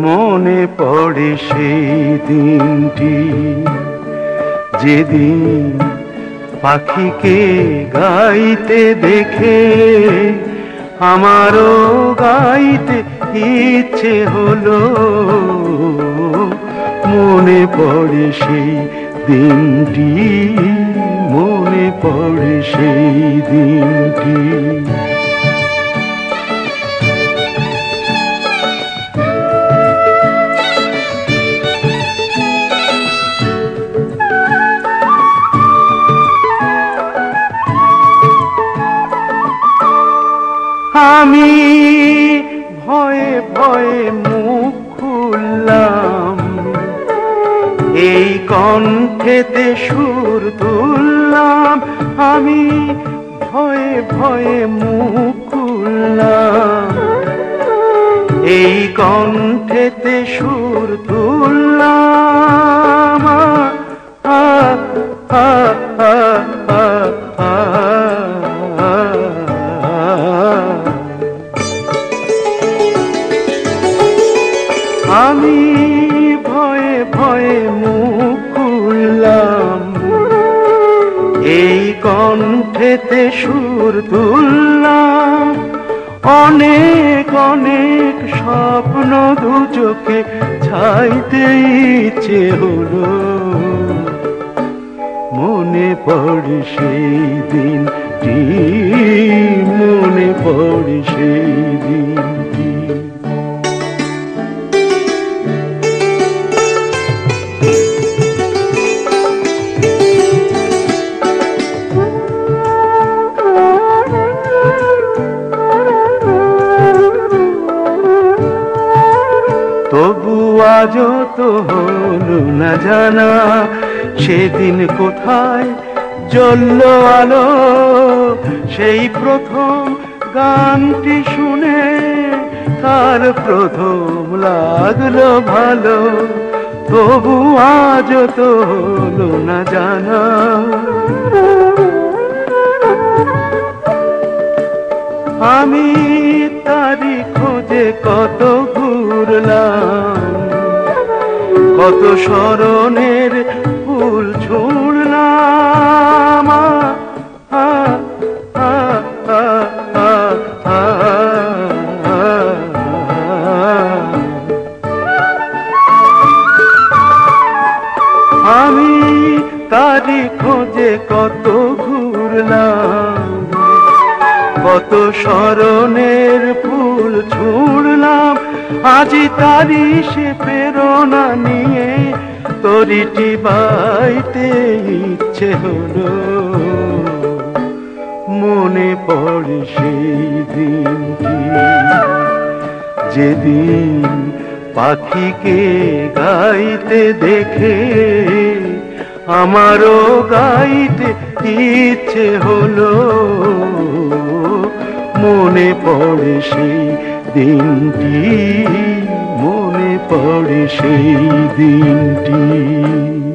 মনে পড়ে সেই দিনটি। যেদিন পাখিকে গাইতে দেখে আমারও গাইতে ইচ্ছে হলো। মনে পড়ে সেই দিনটি, মনে পড়ে সেই দিনটি। আমি ভয়ে ভয়ে মুখ খুললাম। এই কণ্ঠেতে সুর তুললাম, আমি ভয়ে ভয়ে মুখ খুললাম। এই কণ্ঠেতে সুর তুললাম আ আ আ আ আমি ভয়ে ভয়ে মুখ খুললাম। এই কণ্ঠেতে সুর তুললাম। অনেক অনেক স্বপ্ন দু ছাইতে ইচ্ছে হলো। মনে পড়ে সেই দিনটি, মনে পড়ে সেই দিনটি। তবু আজও তো হলো না জানা, সেদিন কোথায় জ্বলল আলো? সেই প্রথম গানটি শুনে তার প্রথম লাগল ভালো, তবু আজও তো হলো না জানা। আমি কত ঘুরলাম কত স্মরণের ফুল ছুড়লাম। আমি তারি খোঁজে কত ঘুরলাম কত স্মরণের ছুড়লাম। আজি তারি সে প্রেরণা নিয়ে তরিটি বাইতে ইচ্ছে হলো। মনে পড়ে সেই দিনটি। যেদিন পাখিকে গাইতে দেখে আমারও গাইতে ইচ্ছে হলো। মনে পড়ে সেই দিনটি মনে পড়ে সেই দিনটি।